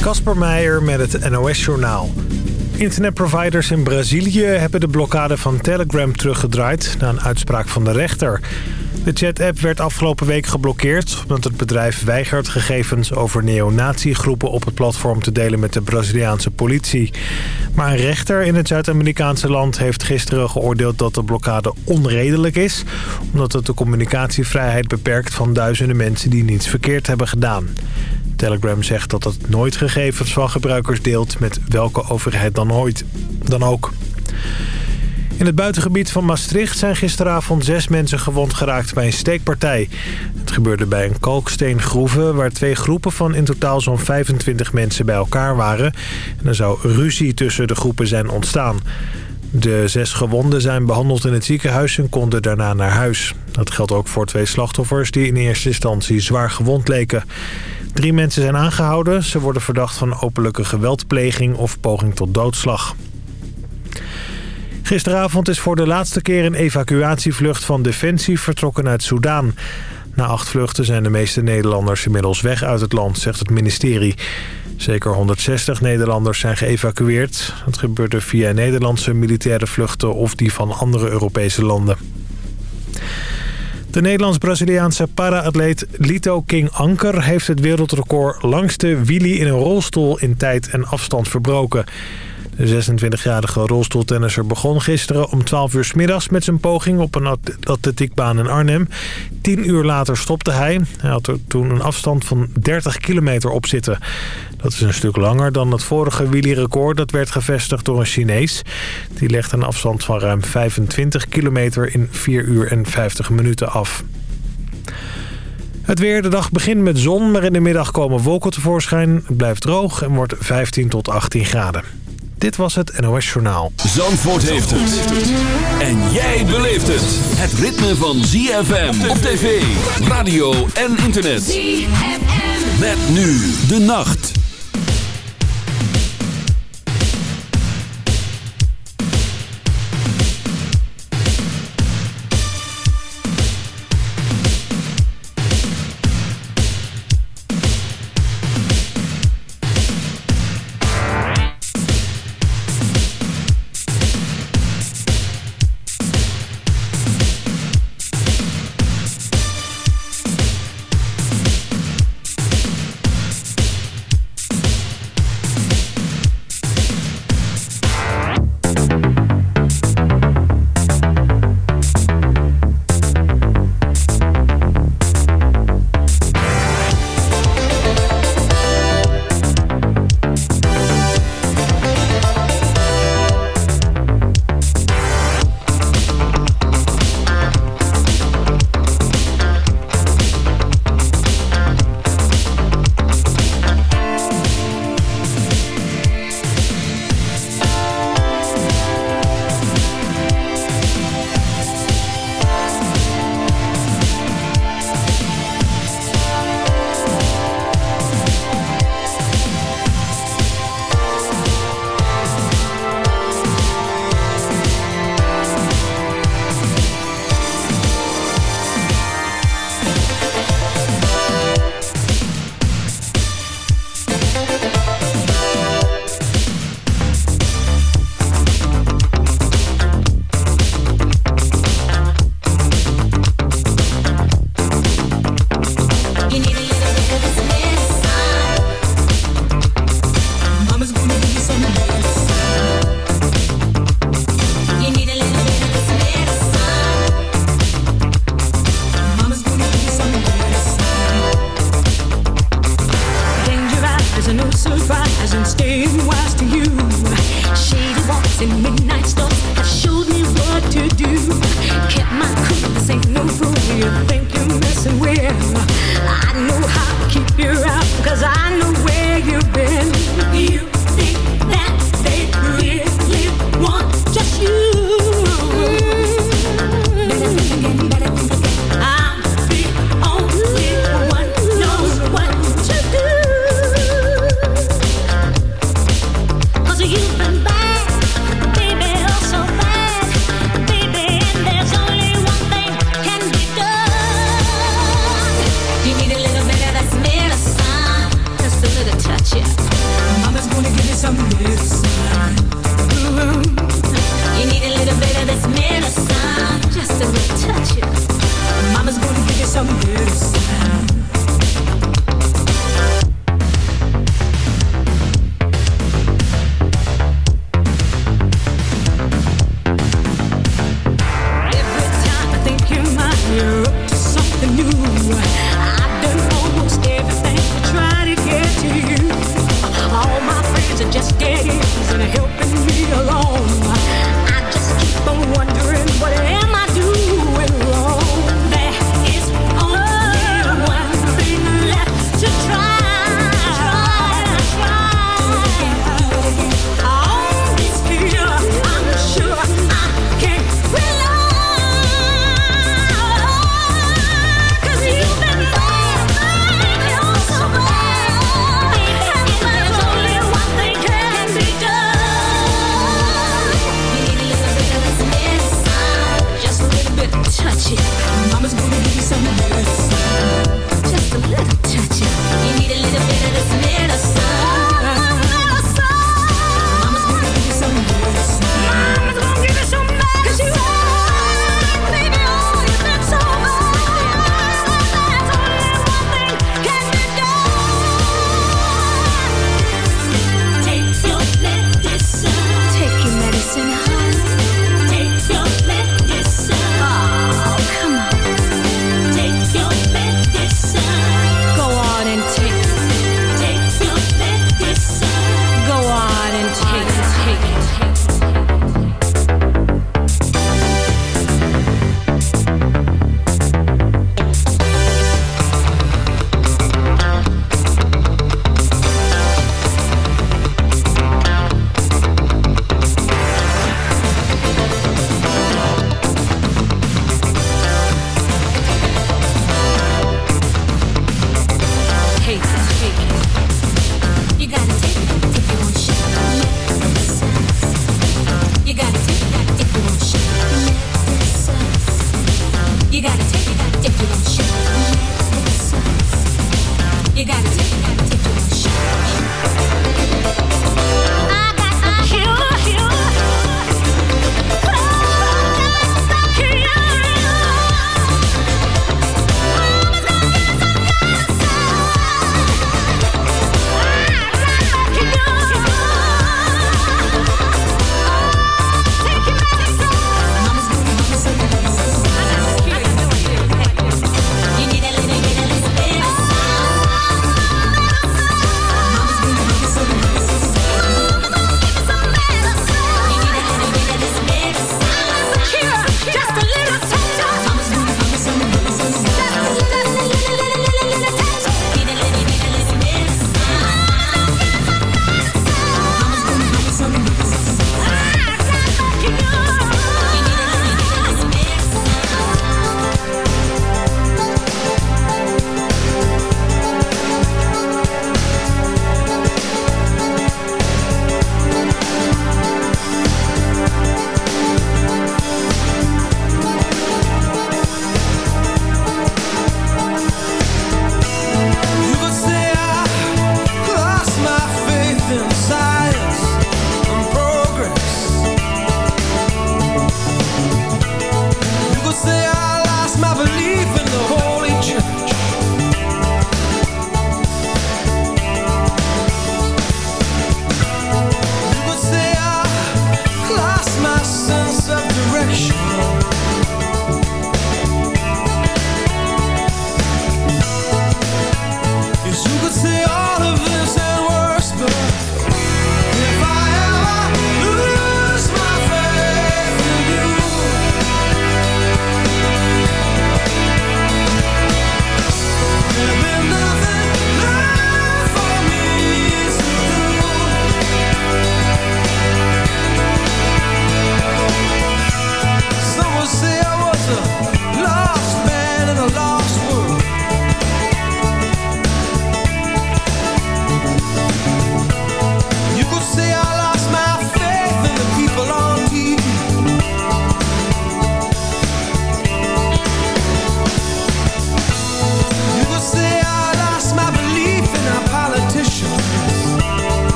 Kasper Meijer met het NOS-journaal. Internetproviders in Brazilië hebben de blokkade van Telegram teruggedraaid... na een uitspraak van de rechter. De chat-app werd afgelopen week geblokkeerd... omdat het bedrijf weigert gegevens over neonatiegroepen op het platform te delen met de Braziliaanse politie. Maar een rechter in het Zuid-Amerikaanse land heeft gisteren geoordeeld dat de blokkade onredelijk is... omdat het de communicatievrijheid beperkt van duizenden mensen die niets verkeerd hebben gedaan. Telegram zegt dat het nooit gegevens van gebruikers deelt met welke overheid dan, ooit, dan ook. In het buitengebied van Maastricht zijn gisteravond zes mensen gewond geraakt bij een steekpartij. Het gebeurde bij een kalksteengroeve waar twee groepen van in totaal zo'n 25 mensen bij elkaar waren. En er zou ruzie tussen de groepen zijn ontstaan. De zes gewonden zijn behandeld in het ziekenhuis en konden daarna naar huis. Dat geldt ook voor twee slachtoffers die in eerste instantie zwaar gewond leken. Drie mensen zijn aangehouden. Ze worden verdacht van openlijke geweldpleging of poging tot doodslag. Gisteravond is voor de laatste keer een evacuatievlucht van Defensie vertrokken uit Soudaan. Na acht vluchten zijn de meeste Nederlanders inmiddels weg uit het land, zegt het ministerie. Zeker 160 Nederlanders zijn geëvacueerd. Het gebeurde via Nederlandse militaire vluchten of die van andere Europese landen. De Nederlands-Braziliaanse para-atleet Lito King Anker... heeft het wereldrecord langste wheelie in een rolstoel in tijd en afstand verbroken. De 26-jarige rolstoeltennisser begon gisteren om 12 uur middags met zijn poging op een atletiekbaan in Arnhem. Tien uur later stopte hij. Hij had er toen een afstand van 30 kilometer op zitten. Dat is een stuk langer dan het vorige wheelie-record dat werd gevestigd door een Chinees. Die legde een afstand van ruim 25 kilometer in 4 uur en 50 minuten af. Het weer, de dag begint met zon, maar in de middag komen wolken tevoorschijn. Het blijft droog en wordt 15 tot 18 graden. Dit was het NOS Journaal. Zandvoort heeft het. En jij beleeft het. Het ritme van ZFM op tv, radio en internet. ZFM. Met nu de nacht.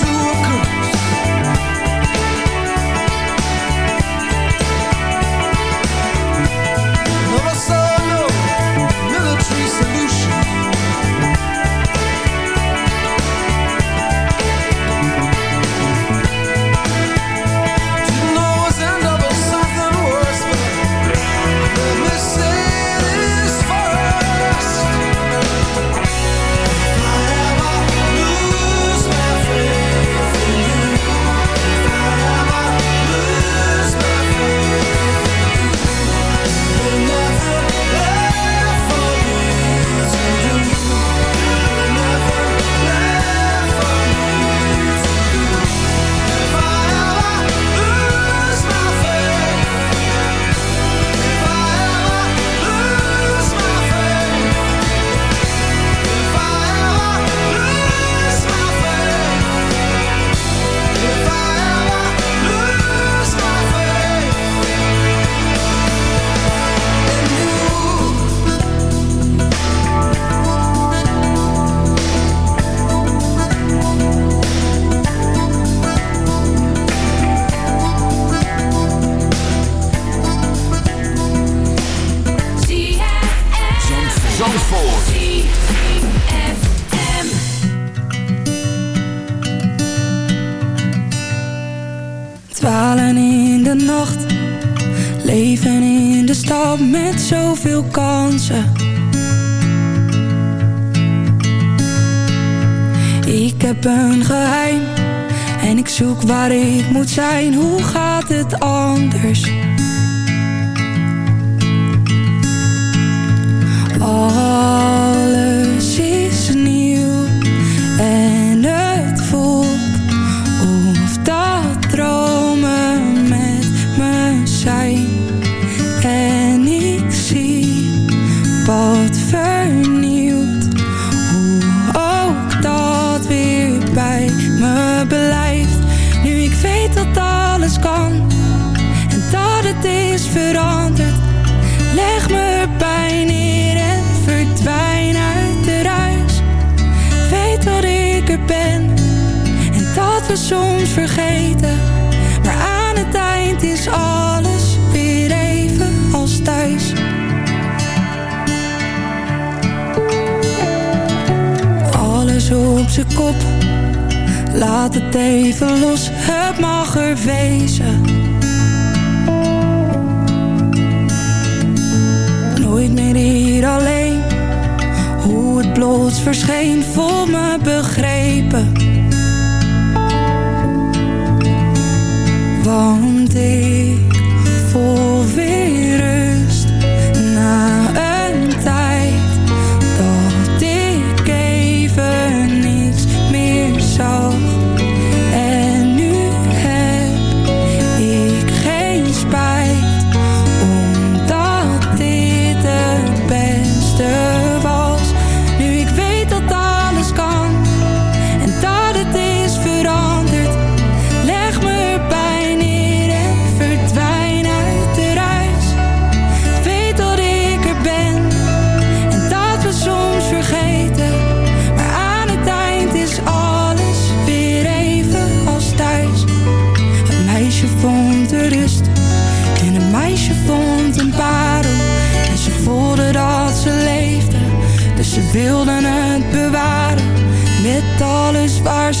to zijn, hoe gaat het anders?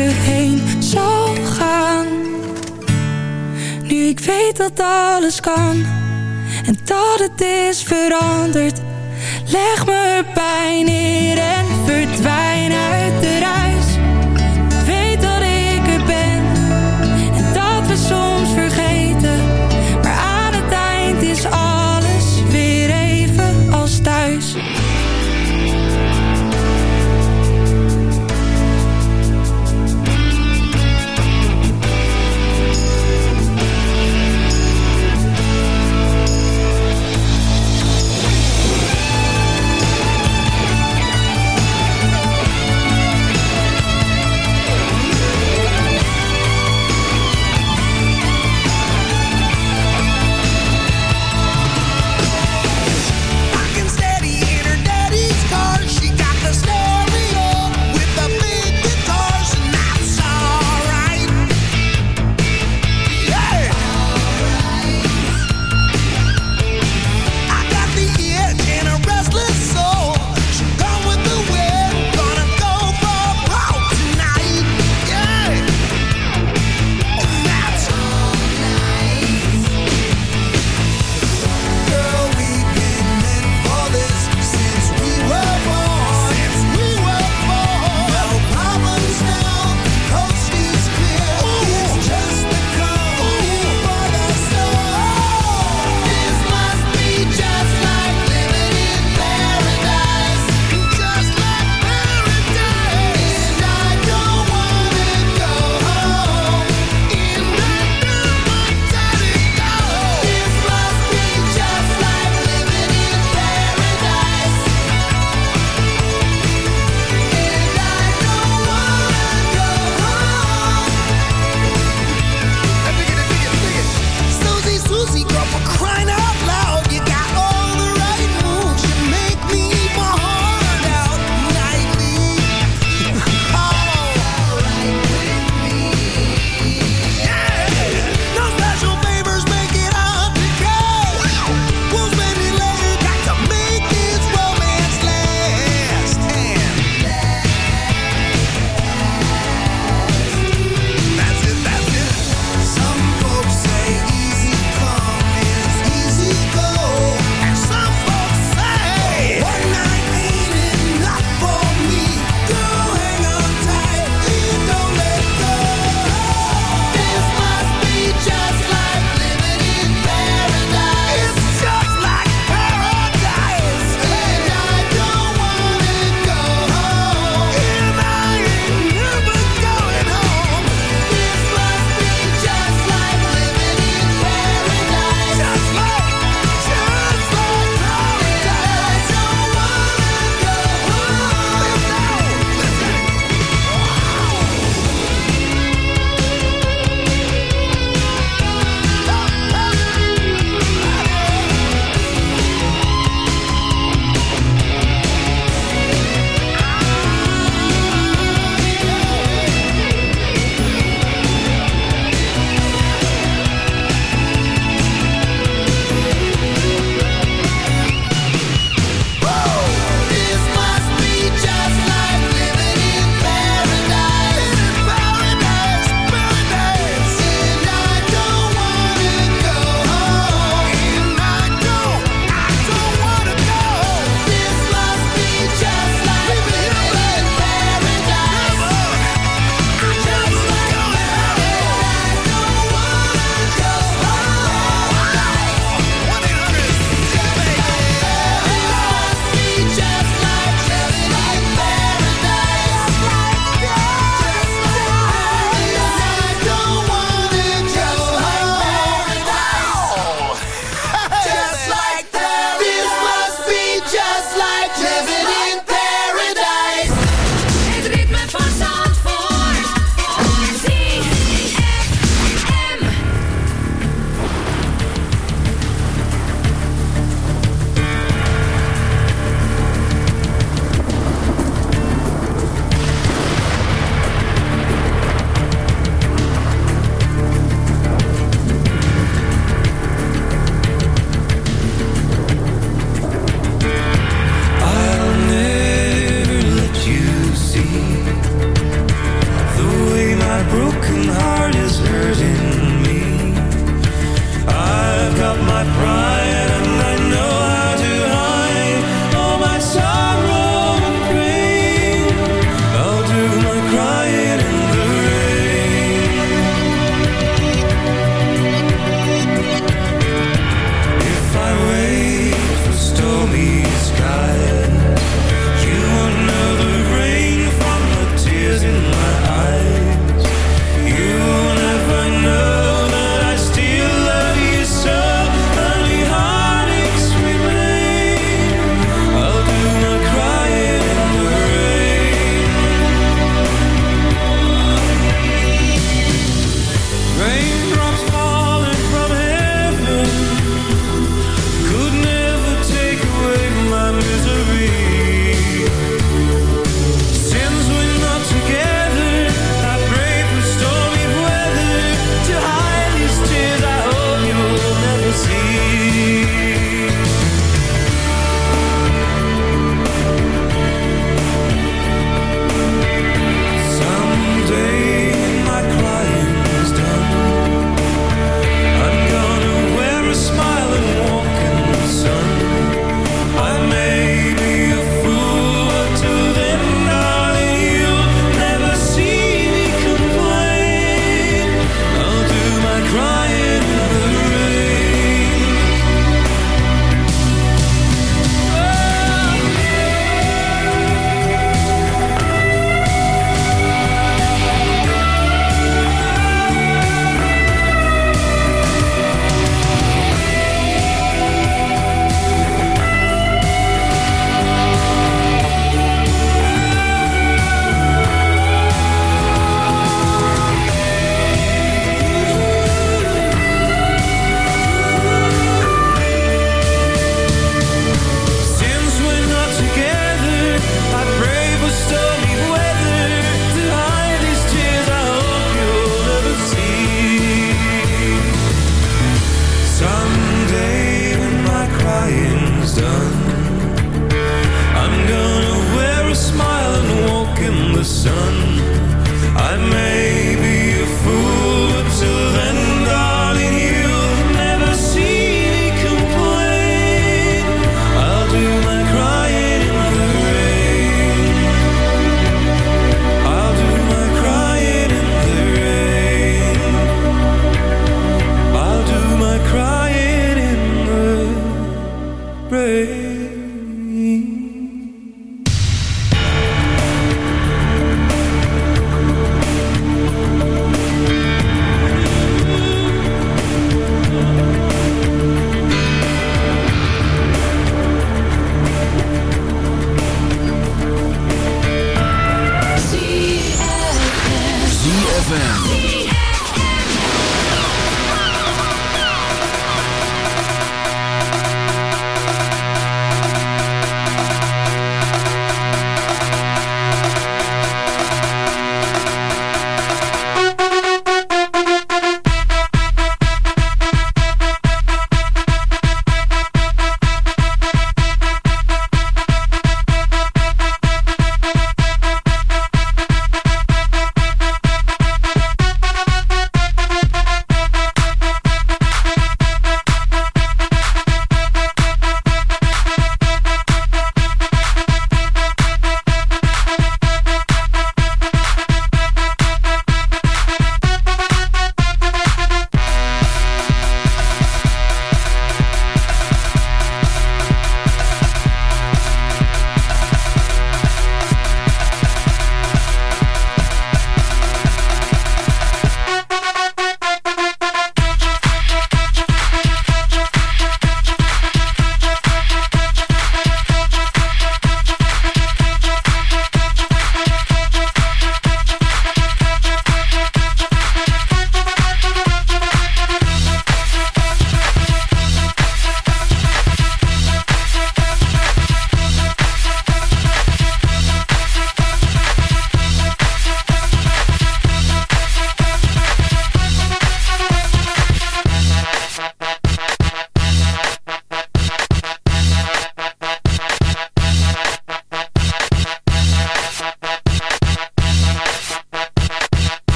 heen zal gaan. Nu ik weet dat alles kan En dat het is veranderd Leg me pijn neer en verdwijn.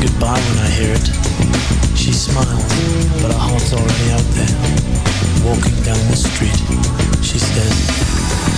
goodbye when I hear it. She smiles, but her heart's already out there. Walking down the street, she says.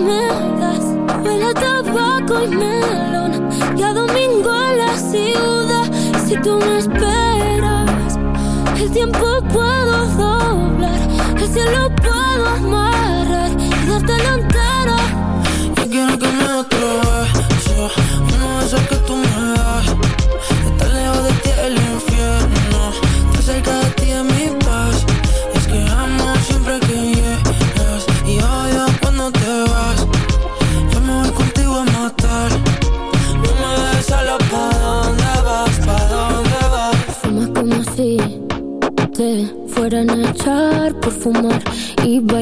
me Huele a tabaco y melón. Y a domingo en la ciudad Si tú me esperas El tiempo puedo doblar El cielo puedo amarrar Y darte la entera. Yo quiero que me atrevas Uno de esos que tú me